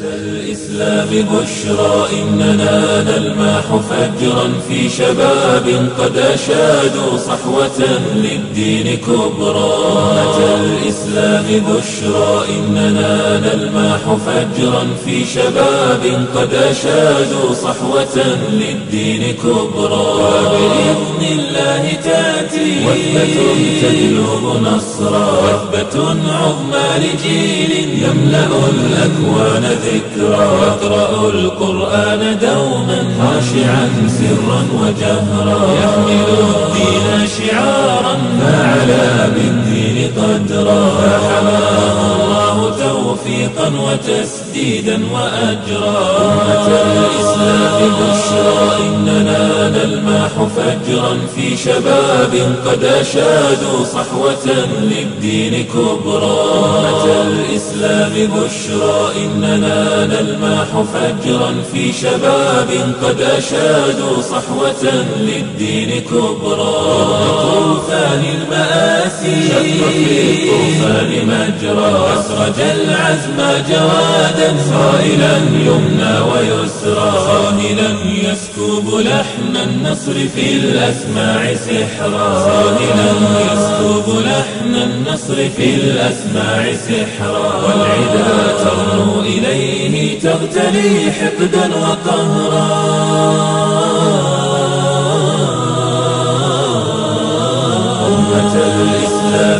الإسلام بشرى إننا نلمح فجرا في شباب قد أشادوا صحوة للدين كبرى. أمة الإسلام بشرى إننا نلمح فجرا في شباب قد أشادوا صحوة للدين كبرى. وبإذن الله تأتي وثبة تجلب نصرا وثبة عظمى لجيل يملأ الأكوان ذكرا يقرأ القرآن دوما خاشعا سرا وجهرا يحمل الدين شعارا فعلى بالدين قدرا فحماه الله توفيقا وتسديدا وأجرا أمة الإسلام بشرى إننا نلمح فجرا في شباب قد أشادوا صحوة للدين كبرى. أمة الإسلام بشرى إننا نلمح فجرا في شباب قد أشادوا صحوة للدين كبرى. طوفان المآسي. الطوفان مجرى أسرج العزم جوادا صائلا يمنى ويسرى صاهلا يسكب لحن النصر في الأسماع سحرا صاهلا يسكب لحن النصر في الأسماع سحرا والعدا ترنو إليه تغتلي حقدا وقهرا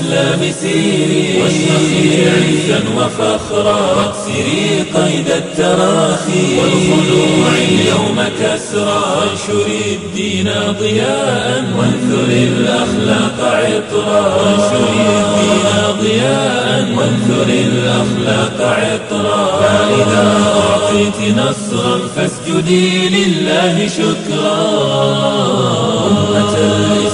الإسلام سيري واشرقي عزا وفخرا. واكسري قيد التراخي. واخلعي اليوم كسرى وانشري الدين ضياء. وانثري الأخلاق عطرا. وانشري الدين ضياء. وانثري الأخلاق عطرا. فإذا أعطيت نصرا فاسجدي لله شكرا. أمة الإسلام